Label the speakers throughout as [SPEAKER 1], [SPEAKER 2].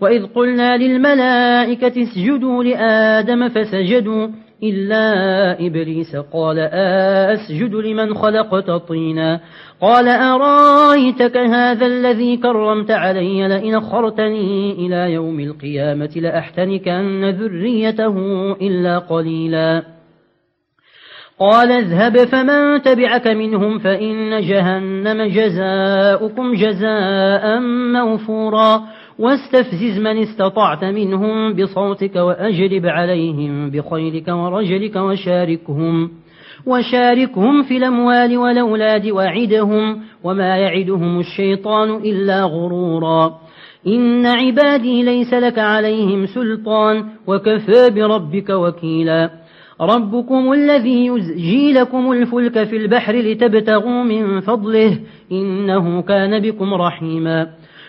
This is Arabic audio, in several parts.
[SPEAKER 1] وإذ قلنا للملائكة اسجدوا لآدم فسجدوا إلا إبليس قال أسجد لمن خلقت طينا قال أرايتك هذا الذي كرمت علي لئن خرتني إلى يوم القيامة لأحتنكن ذريته إلا قليلا قال اذهب فمن تبعك منهم فإن جهنم جزاؤكم جزاء موفورا واستفزز من استطعت منهم بصوتك وأجلب عليهم بخيلك ورجلك وشاركهم وشاركهم في الأموال والأولاد وعدهم وما يعدهم الشيطان إلا غرورا. إن عبادي ليس لك عليهم سلطان وكفى بربك وكيلا. ربكم الذي يزجي لكم الفلك في البحر لتبتغوا من فضله إنه كان بكم رحيما.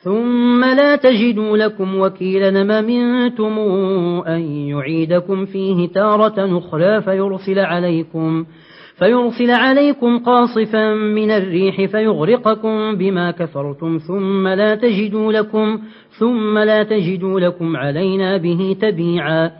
[SPEAKER 1] ثم لا تجدوا لكم وكيلا منتم أن يعيدكم فيه تارة أخرى فيرسل عليكم فيرسل عليكم قاصفا من الريح فيغرقكم بما كفرتم ثم لا تجدوا لكم ثم لا تجدوا لكم علينا به تبيعا.